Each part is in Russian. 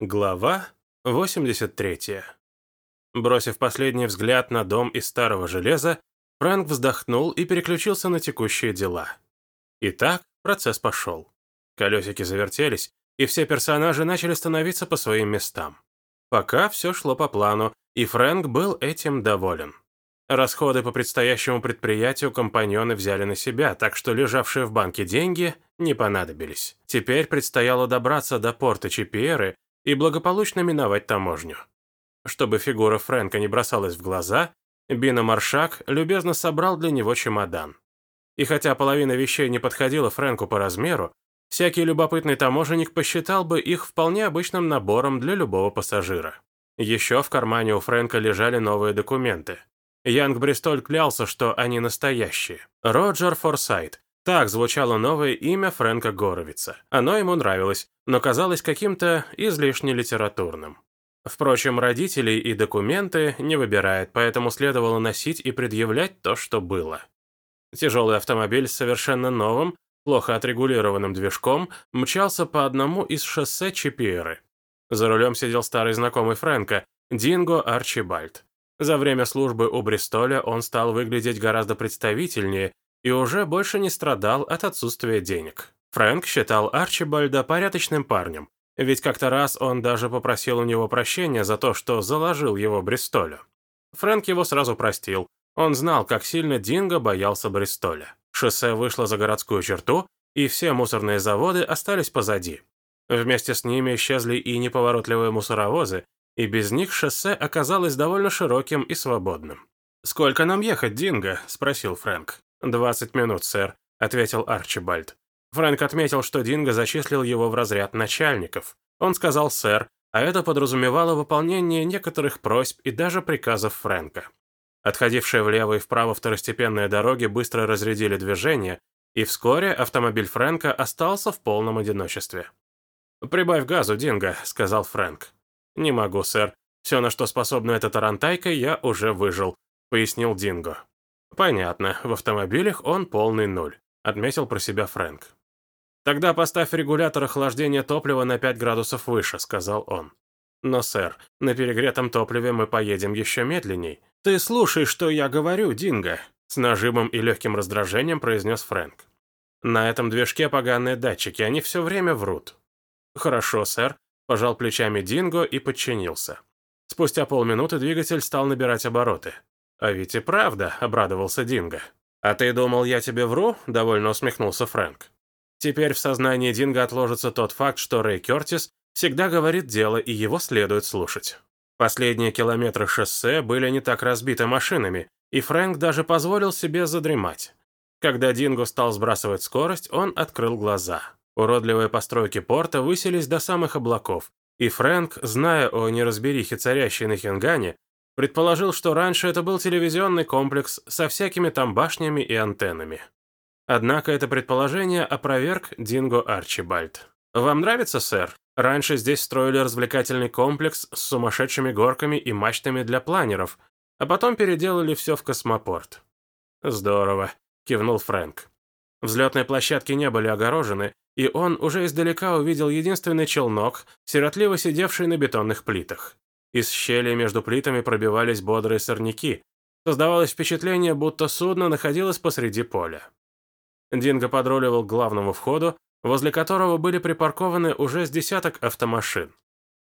Глава 83. Бросив последний взгляд на дом из старого железа, Фрэнк вздохнул и переключился на текущие дела. Итак, процесс пошел. Колесики завертелись, и все персонажи начали становиться по своим местам. Пока все шло по плану, и Фрэнк был этим доволен. Расходы по предстоящему предприятию компаньоны взяли на себя, так что лежавшие в банке деньги не понадобились. Теперь предстояло добраться до порта Чипиеры и благополучно миновать таможню. Чтобы фигура Фрэнка не бросалась в глаза, Бина Маршак любезно собрал для него чемодан. И хотя половина вещей не подходила Фрэнку по размеру, всякий любопытный таможенник посчитал бы их вполне обычным набором для любого пассажира. Еще в кармане у Фрэнка лежали новые документы. Янг Бристоль клялся, что они настоящие. Роджер Форсайт. Так звучало новое имя Фрэнка Горовица. Оно ему нравилось, но казалось каким-то излишне литературным. Впрочем, родителей и документы не выбирает, поэтому следовало носить и предъявлять то, что было. Тяжелый автомобиль с совершенно новым, плохо отрегулированным движком мчался по одному из шоссе Чипиеры. За рулем сидел старый знакомый Фрэнка, Динго Арчибальд. За время службы у Бристоля он стал выглядеть гораздо представительнее и уже больше не страдал от отсутствия денег. Фрэнк считал Арчибальда порядочным парнем, ведь как-то раз он даже попросил у него прощения за то, что заложил его Бристолю. Фрэнк его сразу простил. Он знал, как сильно Динго боялся Бристоля. Шоссе вышло за городскую черту, и все мусорные заводы остались позади. Вместе с ними исчезли и неповоротливые мусоровозы, и без них шоссе оказалось довольно широким и свободным. «Сколько нам ехать, Динго?» – спросил Фрэнк. «Двадцать минут, сэр», – ответил Арчибальд. Фрэнк отметил, что Динго зачислил его в разряд начальников. Он сказал «сэр», а это подразумевало выполнение некоторых просьб и даже приказов Фрэнка. Отходившие влево и вправо второстепенные дороги быстро разрядили движение, и вскоре автомобиль Фрэнка остался в полном одиночестве. «Прибавь газу, Динго», — сказал Фрэнк. «Не могу, сэр. Все, на что способна эта тарантайка, я уже выжил», — пояснил Динго. «Понятно, в автомобилях он полный нуль», — отметил про себя Фрэнк. «Тогда поставь регулятор охлаждения топлива на 5 градусов выше», — сказал он. «Но, сэр, на перегретом топливе мы поедем еще медленней. Ты слушай, что я говорю, Динго», — с нажимом и легким раздражением произнес Фрэнк. «На этом движке поганые датчики, они все время врут». «Хорошо, сэр», — пожал плечами Динго и подчинился. Спустя полминуты двигатель стал набирать обороты. «А ведь и правда», — обрадовался Динго. «А ты думал, я тебе вру?» — довольно усмехнулся Фрэнк. Теперь в сознании Динго отложится тот факт, что Рэй Кертис всегда говорит дело, и его следует слушать. Последние километры шоссе были не так разбиты машинами, и Фрэнк даже позволил себе задремать. Когда Динго стал сбрасывать скорость, он открыл глаза. Уродливые постройки порта высились до самых облаков, и Фрэнк, зная о неразберихе царящей на Хингане, предположил, что раньше это был телевизионный комплекс со всякими там башнями и антеннами. Однако это предположение опроверг Динго Арчибальд. «Вам нравится, сэр? Раньше здесь строили развлекательный комплекс с сумасшедшими горками и мачтами для планеров, а потом переделали все в космопорт». «Здорово», — кивнул Фрэнк. Взлетные площадки не были огорожены, и он уже издалека увидел единственный челнок, сиротливо сидевший на бетонных плитах. Из щели между плитами пробивались бодрые сорняки. Создавалось впечатление, будто судно находилось посреди поля. Динго подруливал к главному входу, возле которого были припаркованы уже с десяток автомашин.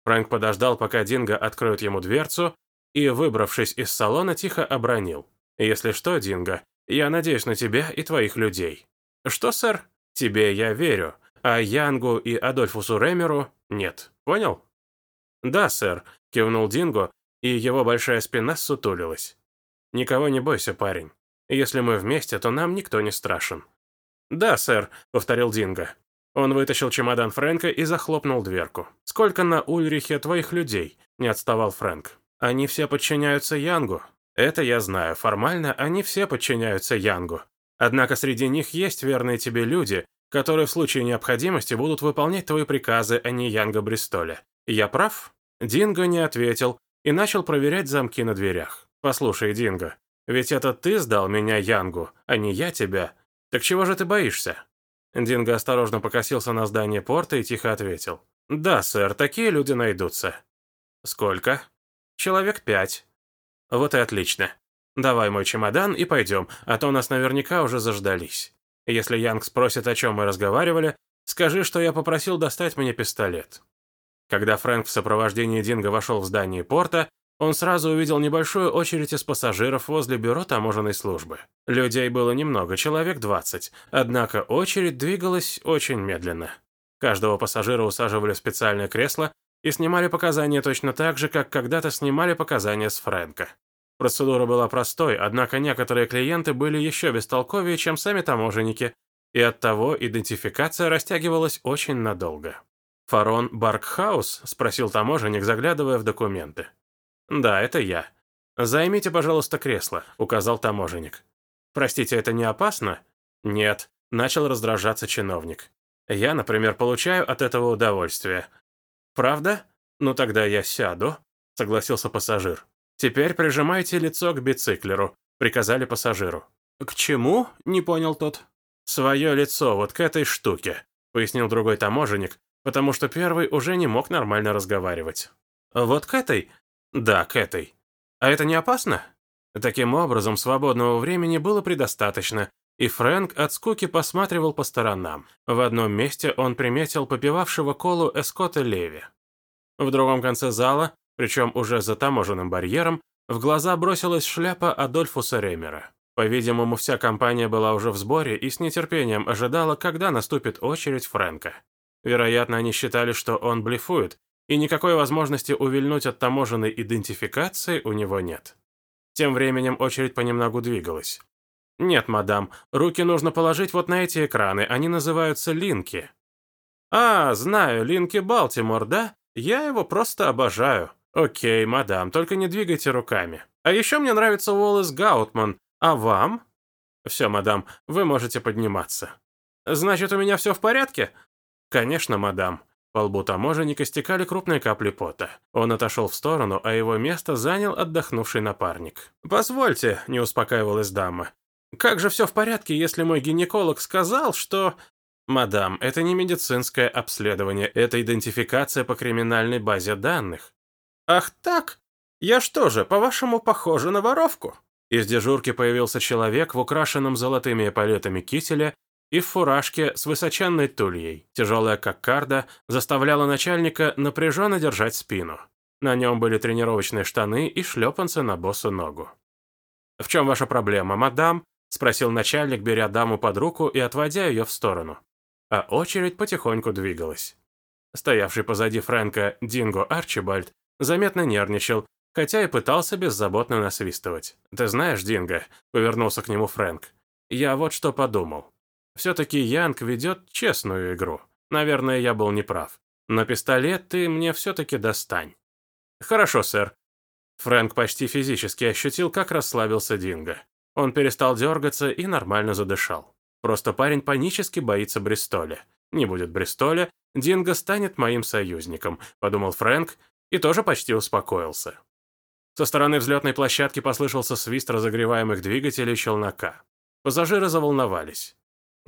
Фрэнк подождал, пока Динго откроет ему дверцу, и, выбравшись из салона, тихо обронил. «Если что, Динго, я надеюсь на тебя и твоих людей». «Что, сэр? Тебе я верю, а Янгу и Адольфусу Ремеру нет. Понял?» «Да, сэр», — кивнул Динго, и его большая спина сутулилась. «Никого не бойся, парень. Если мы вместе, то нам никто не страшен. «Да, сэр», — повторил Динго. Он вытащил чемодан Фрэнка и захлопнул дверку. «Сколько на Ульрихе твоих людей?» — не отставал Фрэнк. «Они все подчиняются Янгу». «Это я знаю. Формально они все подчиняются Янгу. Однако среди них есть верные тебе люди, которые в случае необходимости будут выполнять твои приказы, а не Янга Бристоля. Я прав?» Динго не ответил и начал проверять замки на дверях. «Послушай, Динго, ведь это ты сдал меня Янгу, а не я тебя. «Так чего же ты боишься?» Динго осторожно покосился на здание порта и тихо ответил. «Да, сэр, такие люди найдутся». «Сколько?» «Человек пять». «Вот и отлично. Давай мой чемодан и пойдем, а то нас наверняка уже заждались. Если Янг спросит, о чем мы разговаривали, скажи, что я попросил достать мне пистолет». Когда Фрэнк в сопровождении Динго вошел в здание порта, он сразу увидел небольшую очередь из пассажиров возле бюро таможенной службы. Людей было немного, человек 20, однако очередь двигалась очень медленно. Каждого пассажира усаживали в специальное кресло и снимали показания точно так же, как когда-то снимали показания с Фрэнка. Процедура была простой, однако некоторые клиенты были еще бестолковее, чем сами таможенники, и оттого идентификация растягивалась очень надолго. «Фарон Баркхаус?» – спросил таможенник, заглядывая в документы. «Да, это я. Займите, пожалуйста, кресло», – указал таможенник. «Простите, это не опасно?» «Нет», – начал раздражаться чиновник. «Я, например, получаю от этого удовольствие». «Правда? Ну тогда я сяду», – согласился пассажир. «Теперь прижимайте лицо к бициклеру», – приказали пассажиру. «К чему?» – не понял тот. «Свое лицо вот к этой штуке», – пояснил другой таможенник, потому что первый уже не мог нормально разговаривать. «Вот к этой?» «Да, к этой. А это не опасно?» Таким образом, свободного времени было предостаточно, и Фрэнк от скуки посматривал по сторонам. В одном месте он приметил попивавшего колу Эскота Леви. В другом конце зала, причем уже за таможенным барьером, в глаза бросилась шляпа Адольфуса Ремера. По-видимому, вся компания была уже в сборе и с нетерпением ожидала, когда наступит очередь Фрэнка. Вероятно, они считали, что он блефует, и никакой возможности увильнуть от таможенной идентификации у него нет. Тем временем очередь понемногу двигалась. «Нет, мадам, руки нужно положить вот на эти экраны, они называются линки». «А, знаю, линки Балтимор, да? Я его просто обожаю». «Окей, мадам, только не двигайте руками. А еще мне нравится Уоллес Гаутман. А вам?» «Все, мадам, вы можете подниматься». «Значит, у меня все в порядке?» «Конечно, мадам». По лбу таможенника стекали крупные капли пота. Он отошел в сторону, а его место занял отдохнувший напарник. «Позвольте», — не успокаивалась дама. «Как же все в порядке, если мой гинеколог сказал, что...» «Мадам, это не медицинское обследование, это идентификация по криминальной базе данных». «Ах так? Я что же, по-вашему, похожа на воровку?» Из дежурки появился человек в украшенном золотыми эполетами кителе и в фуражке с высоченной тульей. Тяжелая кокарда заставляла начальника напряженно держать спину. На нем были тренировочные штаны и шлепанцы на босу ногу. «В чем ваша проблема, мадам?» – спросил начальник, беря даму под руку и отводя ее в сторону. А очередь потихоньку двигалась. Стоявший позади Фрэнка Динго Арчибальд заметно нервничал, хотя и пытался беззаботно насвистывать. «Ты знаешь, Динго», – повернулся к нему Фрэнк, – «я вот что подумал. Все-таки Янг ведет честную игру. Наверное, я был неправ. Но пистолет ты мне все-таки достань». «Хорошо, сэр». Фрэнк почти физически ощутил, как расслабился Динго. Он перестал дергаться и нормально задышал. Просто парень панически боится Бристоля. Не будет Бристоля, Динго станет моим союзником, подумал Фрэнк и тоже почти успокоился. Со стороны взлетной площадки послышался свист разогреваемых двигателей челнока. Пассажиры заволновались.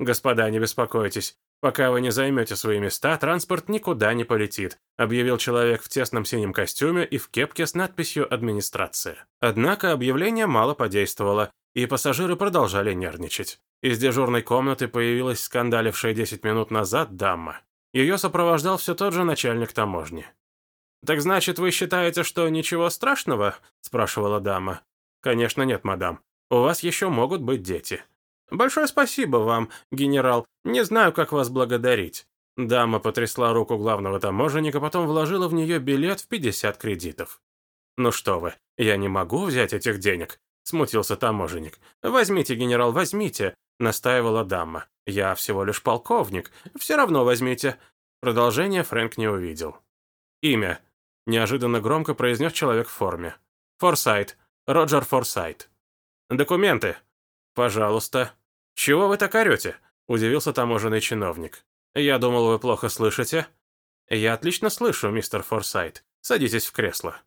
«Господа, не беспокойтесь. Пока вы не займете свои места, транспорт никуда не полетит», объявил человек в тесном синем костюме и в кепке с надписью «Администрация». Однако объявление мало подействовало, и пассажиры продолжали нервничать. Из дежурной комнаты появилась скандалившая 10 минут назад дама. Ее сопровождал все тот же начальник таможни. «Так значит, вы считаете, что ничего страшного?» – спрашивала дама. «Конечно нет, мадам. У вас еще могут быть дети. «Большое спасибо вам, генерал. Не знаю, как вас благодарить». Дама потрясла руку главного таможенника, потом вложила в нее билет в 50 кредитов. «Ну что вы, я не могу взять этих денег», — смутился таможенник. «Возьмите, генерал, возьмите», — настаивала дама. «Я всего лишь полковник. Все равно возьмите». Продолжение Фрэнк не увидел. «Имя», — неожиданно громко произнес человек в форме. «Форсайт. Роджер Форсайт». «Документы». «Пожалуйста». «Чего вы так орете?» – удивился таможенный чиновник. «Я думал, вы плохо слышите». «Я отлично слышу, мистер Форсайт. Садитесь в кресло».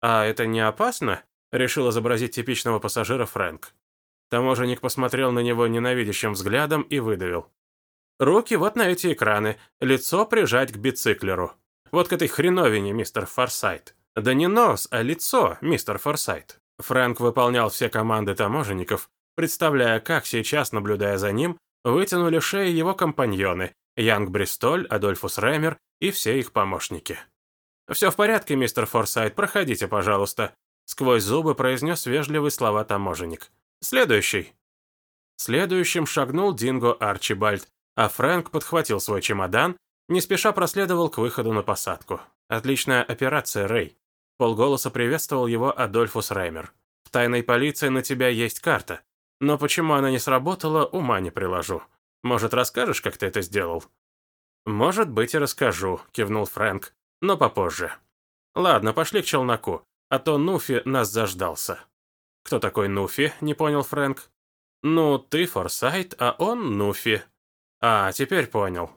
«А это не опасно?» – решил изобразить типичного пассажира Фрэнк. Таможенник посмотрел на него ненавидящим взглядом и выдавил. Руки вот на эти экраны, лицо прижать к бициклеру. Вот к этой хреновине, мистер Форсайт. Да не нос, а лицо, мистер Форсайт. Фрэнк выполнял все команды таможенников, представляя, как сейчас, наблюдая за ним, вытянули шеи его компаньоны, Янг Бристоль, Адольфус Рэмер и все их помощники. «Все в порядке, мистер Форсайт, проходите, пожалуйста», сквозь зубы произнес вежливые слова таможенник. «Следующий». Следующим шагнул Динго Арчибальд, а Фрэнк подхватил свой чемодан, не спеша проследовал к выходу на посадку. «Отличная операция, Рэй». Полголоса приветствовал его Адольфус Реймер. «В тайной полиции на тебя есть карта. Но почему она не сработала, ума не приложу. Может, расскажешь, как ты это сделал?» «Может быть, и расскажу», — кивнул Фрэнк. «Но попозже». «Ладно, пошли к челноку, а то Нуфи нас заждался». «Кто такой Нуфи?» — не понял Фрэнк. «Ну, ты Форсайт, а он Нуфи». «А, теперь понял».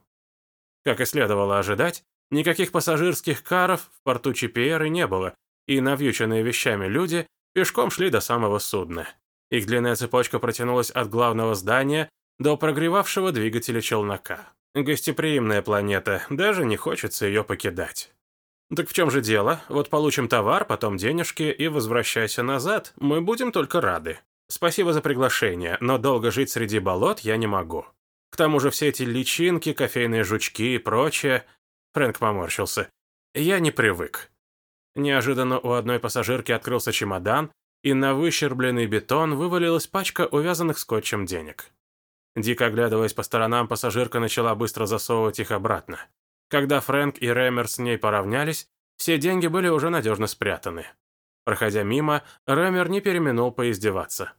Как и следовало ожидать, никаких пассажирских каров в порту Чипиеры не было, и навьюченные вещами люди пешком шли до самого судна. Их длинная цепочка протянулась от главного здания до прогревавшего двигателя челнока. Гостеприимная планета, даже не хочется ее покидать. Так в чем же дело? Вот получим товар, потом денежки и возвращайся назад. Мы будем только рады. Спасибо за приглашение, но долго жить среди болот я не могу. К тому же все эти личинки, кофейные жучки и прочее... Фрэнк поморщился. Я не привык. Неожиданно у одной пассажирки открылся чемодан, и на выщербленный бетон вывалилась пачка увязанных скотчем денег. Дико оглядываясь по сторонам, пассажирка начала быстро засовывать их обратно. Когда Фрэнк и Рэмер с ней поравнялись, все деньги были уже надежно спрятаны. Проходя мимо, Рэмер не переминул поиздеваться.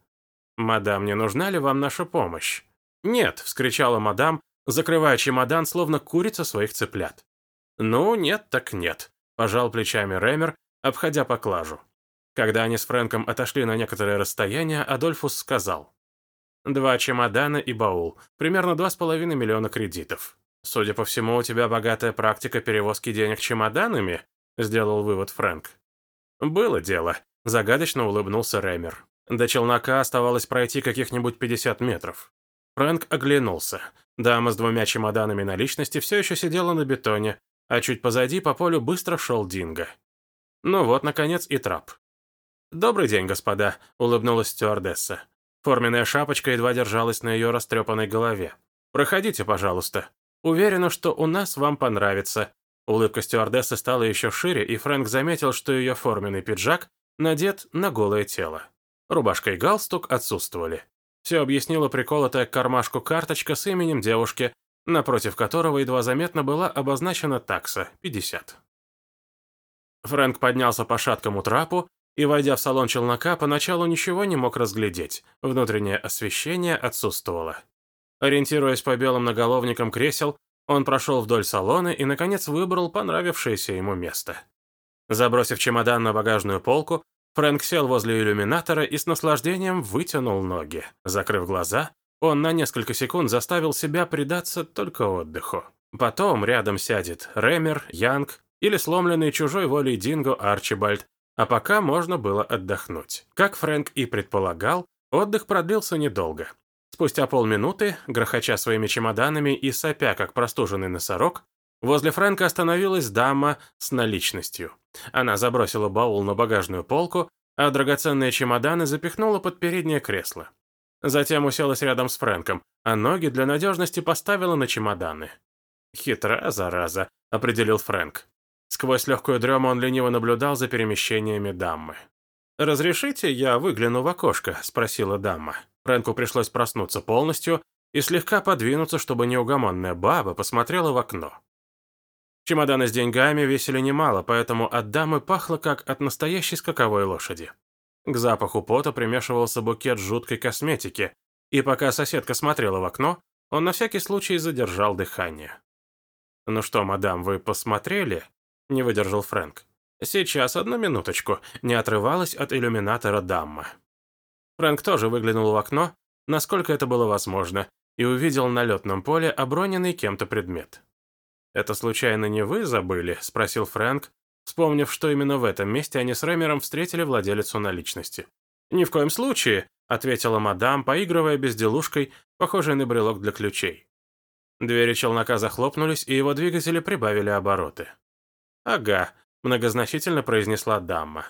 «Мадам, не нужна ли вам наша помощь?» «Нет», — вскричала мадам, закрывая чемодан, словно курица своих цыплят. «Ну, нет так нет», — пожал плечами Рэмер, обходя поклажу. Когда они с Фрэнком отошли на некоторое расстояние, Адольфус сказал. «Два чемодана и баул, примерно два с половиной миллиона кредитов. Судя по всему, у тебя богатая практика перевозки денег чемоданами?» — сделал вывод Фрэнк. «Было дело», — загадочно улыбнулся Рэмер. До челнока оставалось пройти каких-нибудь 50 метров. Фрэнк оглянулся. Дама с двумя чемоданами наличности все еще сидела на бетоне, а чуть позади по полю быстро шел Динго. Ну вот, наконец, и трап. «Добрый день, господа», — улыбнулась стюардесса. Форменная шапочка едва держалась на ее растрепанной голове. «Проходите, пожалуйста. Уверена, что у нас вам понравится». Улыбка стюардессы стала еще шире, и Фрэнк заметил, что ее форменный пиджак надет на голое тело. Рубашка и галстук отсутствовали. Все объяснила приколотая к кармашку карточка с именем девушки, напротив которого едва заметно была обозначена такса – 50. Фрэнк поднялся по шаткому трапу и, войдя в салон челнока, поначалу ничего не мог разглядеть, внутреннее освещение отсутствовало. Ориентируясь по белым наголовникам кресел, он прошел вдоль салона и, наконец, выбрал понравившееся ему место. Забросив чемодан на багажную полку, Фрэнк сел возле иллюминатора и с наслаждением вытянул ноги. Закрыв глаза, он на несколько секунд заставил себя предаться только отдыху. Потом рядом сядет Рэмер, Янг или сломленный чужой волей Динго Арчибальд, а пока можно было отдохнуть. Как Фрэнк и предполагал, отдых продлился недолго. Спустя полминуты, грохоча своими чемоданами и сопя, как простуженный носорог, возле Фрэнка остановилась дама с наличностью. Она забросила баул на багажную полку, а драгоценные чемоданы запихнула под переднее кресло. Затем уселась рядом с Фрэнком, а ноги для надежности поставила на чемоданы. «Хитра, зараза», — определил Фрэнк. Сквозь легкую дрему он лениво наблюдал за перемещениями дамы. «Разрешите, я выгляну в окошко?» — спросила дама. Фрэнку пришлось проснуться полностью и слегка подвинуться, чтобы неугомонная баба посмотрела в окно. Чемоданы с деньгами весили немало, поэтому от дамы пахло, как от настоящей скаковой лошади. К запаху пота примешивался букет жуткой косметики, и пока соседка смотрела в окно, он на всякий случай задержал дыхание. «Ну что, мадам, вы посмотрели?» — не выдержал Фрэнк. «Сейчас, одну минуточку», — не отрывалась от иллюминатора дамма. Фрэнк тоже выглянул в окно, насколько это было возможно, и увидел на летном поле оброненный кем-то предмет. «Это случайно не вы забыли?» — спросил Фрэнк, вспомнив, что именно в этом месте они с Рэмером встретили владелицу наличности. «Ни в коем случае», — ответила мадам, поигрывая безделушкой, похожей на брелок для ключей. Двери челнока захлопнулись, и его двигатели прибавили обороты. «Ага», — многозначительно произнесла Дамма.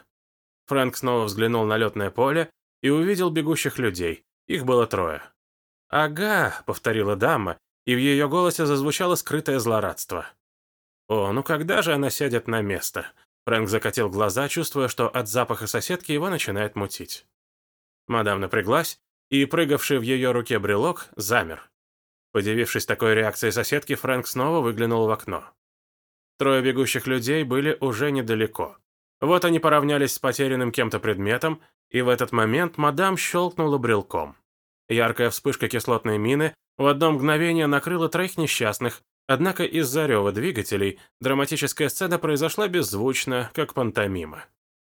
Фрэнк снова взглянул на летное поле и увидел бегущих людей. Их было трое. «Ага», — повторила Дамма, и в ее голосе зазвучало скрытое злорадство. «О, ну когда же она сядет на место?» Фрэнк закатил глаза, чувствуя, что от запаха соседки его начинает мутить. Мадам напряглась, и прыгавший в ее руке брелок замер. Подивившись такой реакцией соседки, Фрэнк снова выглянул в окно. Трое бегущих людей были уже недалеко. Вот они поравнялись с потерянным кем-то предметом, и в этот момент мадам щелкнула брелком. Яркая вспышка кислотной мины в одно мгновение накрыла троих несчастных, однако из-за рева двигателей драматическая сцена произошла беззвучно, как пантомима.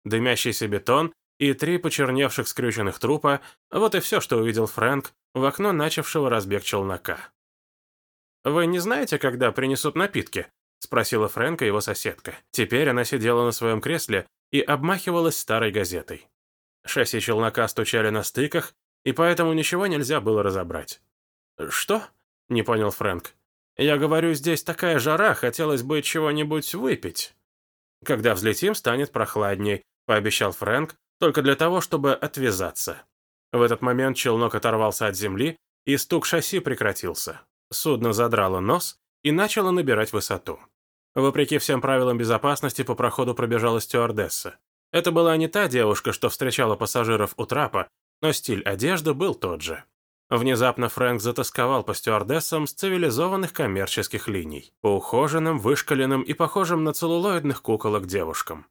Дымящийся бетон и три почерневших скрюченных трупа – вот и все, что увидел Фрэнк в окно начавшего разбег челнока. «Вы не знаете, когда принесут напитки?» – спросила Фрэнка его соседка. Теперь она сидела на своем кресле и обмахивалась старой газетой. Шасси челнока стучали на стыках, и поэтому ничего нельзя было разобрать. «Что?» – не понял Фрэнк. «Я говорю, здесь такая жара, хотелось бы чего-нибудь выпить». «Когда взлетим, станет прохладней», – пообещал Фрэнк, только для того, чтобы отвязаться. В этот момент челнок оторвался от земли, и стук шасси прекратился. Судно задрало нос и начало набирать высоту. Вопреки всем правилам безопасности по проходу пробежала стюардесса. Это была не та девушка, что встречала пассажиров у трапа, но стиль одежды был тот же. Внезапно Фрэнк затасковал по стюардессам с цивилизованных коммерческих линий, по ухоженным, вышкаленным и похожим на целлулоидных куколок девушкам.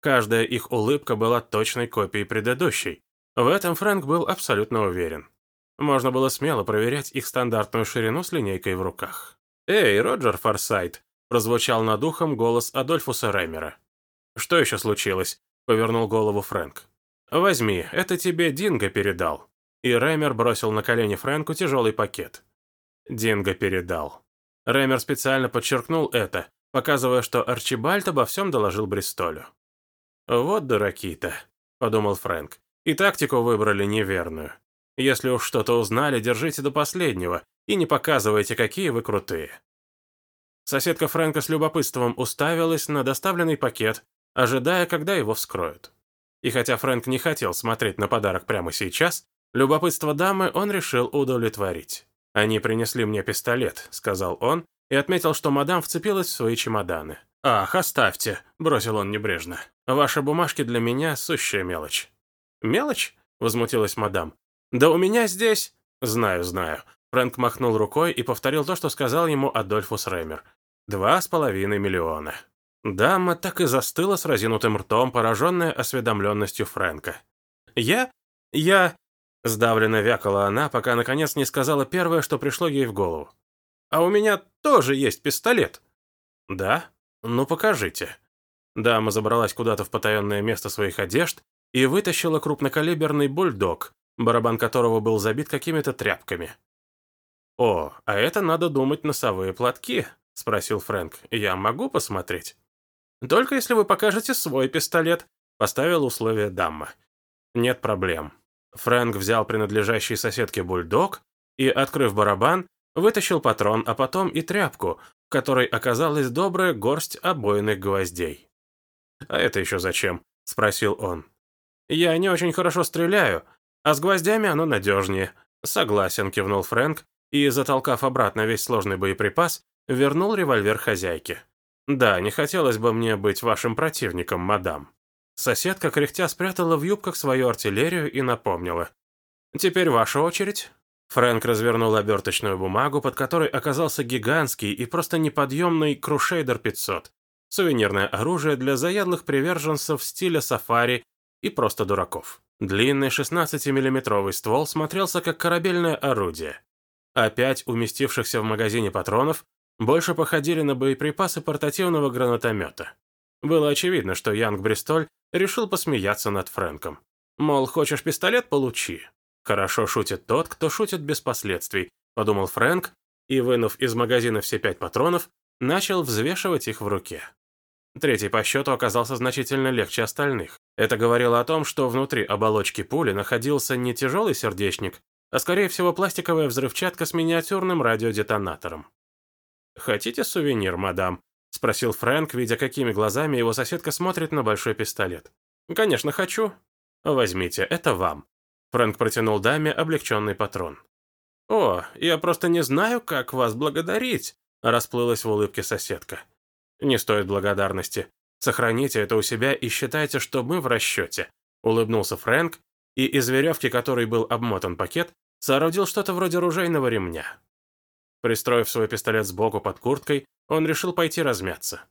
Каждая их улыбка была точной копией предыдущей. В этом Фрэнк был абсолютно уверен. Можно было смело проверять их стандартную ширину с линейкой в руках. «Эй, Роджер Форсайт!» – прозвучал над ухом голос Адольфуса Ремера. «Что еще случилось?» – повернул голову Фрэнк. «Возьми, это тебе Динго передал». И Ремер бросил на колени Фрэнку тяжелый пакет. Динго передал. Ремер специально подчеркнул это, показывая, что Арчибальд обо всем доложил Бристолю. «Вот дураки-то», — подумал Фрэнк. «И тактику выбрали неверную. Если уж что-то узнали, держите до последнего и не показывайте, какие вы крутые». Соседка Фрэнка с любопытством уставилась на доставленный пакет, ожидая, когда его вскроют. И хотя Фрэнк не хотел смотреть на подарок прямо сейчас, любопытство дамы он решил удовлетворить. «Они принесли мне пистолет», — сказал он, и отметил, что мадам вцепилась в свои чемоданы. «Ах, оставьте», — бросил он небрежно. «Ваши бумажки для меня — сущая мелочь». «Мелочь?» — возмутилась мадам. «Да у меня здесь...» «Знаю, знаю». Фрэнк махнул рукой и повторил то, что сказал ему Адольфус Ремер. «Два с половиной миллиона». Дама так и застыла с разинутым ртом, пораженная осведомленностью Фрэнка. «Я? Я...» Сдавленно вякала она, пока наконец не сказала первое, что пришло ей в голову. «А у меня тоже есть пистолет». «Да?» «Ну, покажите». Дама забралась куда-то в потаенное место своих одежд и вытащила крупнокалиберный бульдог, барабан которого был забит какими-то тряпками. «О, а это, надо думать, носовые платки», — спросил Фрэнк. «Я могу посмотреть?» «Только если вы покажете свой пистолет», — поставил условие дама. «Нет проблем». Фрэнк взял принадлежащий соседке бульдог и, открыв барабан, вытащил патрон, а потом и тряпку, в которой оказалась добрая горсть обойных гвоздей. «А это еще зачем?» – спросил он. «Я не очень хорошо стреляю, а с гвоздями оно надежнее». «Согласен», – кивнул Фрэнк, и, затолкав обратно весь сложный боеприпас, вернул револьвер хозяйке. «Да, не хотелось бы мне быть вашим противником, мадам». Соседка кряхтя спрятала в юбках свою артиллерию и напомнила. «Теперь ваша очередь». Фрэнк развернул оберточную бумагу, под которой оказался гигантский и просто неподъемный Крушейдер 500. Сувенирное оружие для заядлых приверженцев стиля сафари и просто дураков. Длинный 16-миллиметровый ствол смотрелся как корабельное орудие. А пять уместившихся в магазине патронов больше походили на боеприпасы портативного гранатомета. Было очевидно, что Янг Бристоль решил посмеяться над Фрэнком. Мол, хочешь пистолет – получи. «Хорошо шутит тот, кто шутит без последствий», — подумал Фрэнк, и, вынув из магазина все пять патронов, начал взвешивать их в руке. Третий по счету оказался значительно легче остальных. Это говорило о том, что внутри оболочки пули находился не тяжелый сердечник, а скорее всего пластиковая взрывчатка с миниатюрным радиодетонатором. «Хотите сувенир, мадам?» — спросил Фрэнк, видя, какими глазами его соседка смотрит на большой пистолет. «Конечно, хочу». «Возьмите, это вам». Фрэнк протянул даме облегченный патрон. «О, я просто не знаю, как вас благодарить», — расплылась в улыбке соседка. «Не стоит благодарности. Сохраните это у себя и считайте, что мы в расчете», — улыбнулся Фрэнк, и из веревки, которой был обмотан пакет, соорудил что-то вроде ружейного ремня. Пристроив свой пистолет сбоку под курткой, он решил пойти размяться.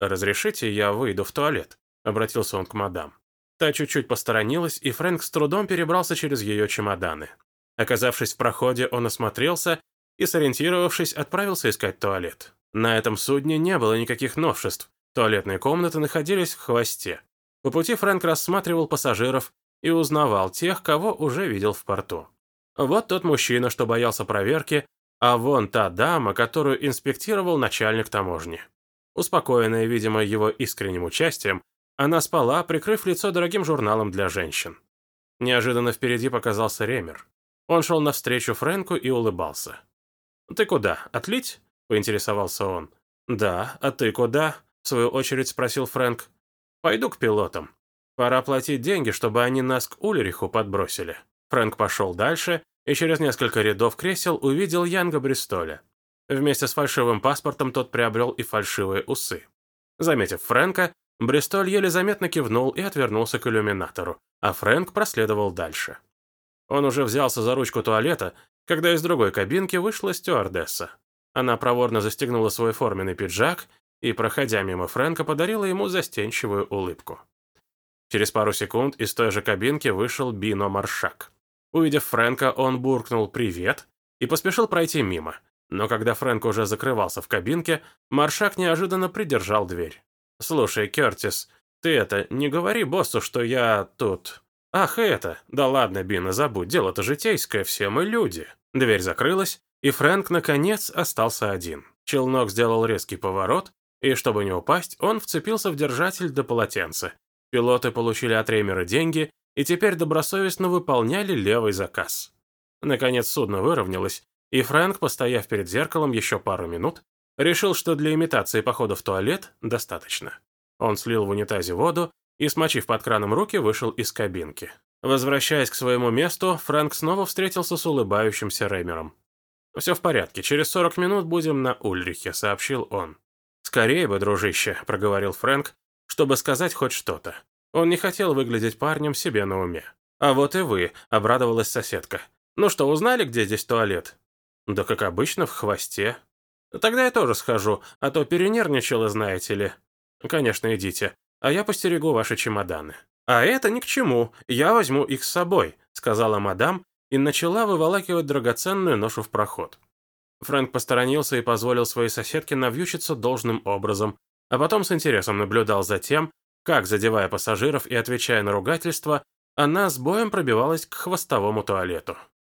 «Разрешите, я выйду в туалет», — обратился он к мадам. Та чуть-чуть посторонилась, и Фрэнк с трудом перебрался через ее чемоданы. Оказавшись в проходе, он осмотрелся и, сориентировавшись, отправился искать туалет. На этом судне не было никаких новшеств. Туалетные комнаты находились в хвосте. По пути Фрэнк рассматривал пассажиров и узнавал тех, кого уже видел в порту. Вот тот мужчина, что боялся проверки, а вон та дама, которую инспектировал начальник таможни. Успокоенная, видимо, его искренним участием, она спала, прикрыв лицо дорогим журналом для женщин. Неожиданно впереди показался Ремер. Он шел навстречу Фрэнку и улыбался. «Ты куда, отлить?» – поинтересовался он. «Да, а ты куда?» – в свою очередь спросил Фрэнк. «Пойду к пилотам. Пора платить деньги, чтобы они нас к Ульриху подбросили». Фрэнк пошел дальше и через несколько рядов кресел увидел Янга Бристоля. Вместе с фальшивым паспортом тот приобрел и фальшивые усы. Заметив Фрэнка, Бристоль еле заметно кивнул и отвернулся к иллюминатору, а Фрэнк проследовал дальше. Он уже взялся за ручку туалета, когда из другой кабинки вышла стюардесса. Она проворно застегнула свой форменный пиджак и, проходя мимо Фрэнка, подарила ему застенчивую улыбку. Через пару секунд из той же кабинки вышел Бино Маршак. Увидев Фрэнка, он буркнул «Привет» и поспешил пройти мимо. Но когда Фрэнк уже закрывался в кабинке, Маршак неожиданно придержал дверь. «Слушай, Кертис, ты это, не говори боссу, что я тут...» «Ах, это! Да ладно, Бина, забудь, дело-то житейское, все мы люди». Дверь закрылась, и Фрэнк, наконец, остался один. Челнок сделал резкий поворот, и, чтобы не упасть, он вцепился в держатель до полотенца. Пилоты получили от Реймера деньги и теперь добросовестно выполняли левый заказ. Наконец судно выровнялось, и Фрэнк, постояв перед зеркалом еще пару минут, решил, что для имитации похода в туалет достаточно. Он слил в унитазе воду и, смочив под краном руки, вышел из кабинки. Возвращаясь к своему месту, Фрэнк снова встретился с улыбающимся Реймером. «Все в порядке, через 40 минут будем на Ульрихе», — сообщил он. «Скорее бы, дружище», — проговорил Фрэнк, чтобы сказать хоть что-то. Он не хотел выглядеть парнем себе на уме. «А вот и вы», — обрадовалась соседка. «Ну что, узнали, где здесь туалет?» «Да как обычно, в хвосте». «Тогда я тоже схожу, а то перенервничала, знаете ли». «Конечно, идите а я постерегу ваши чемоданы». «А это ни к чему, я возьму их с собой», сказала мадам и начала выволакивать драгоценную ношу в проход. Фрэнк посторонился и позволил своей соседке навьючиться должным образом, а потом с интересом наблюдал за тем, как, задевая пассажиров и отвечая на ругательства, она с боем пробивалась к хвостовому туалету.